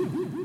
Woo-hoo-hoo!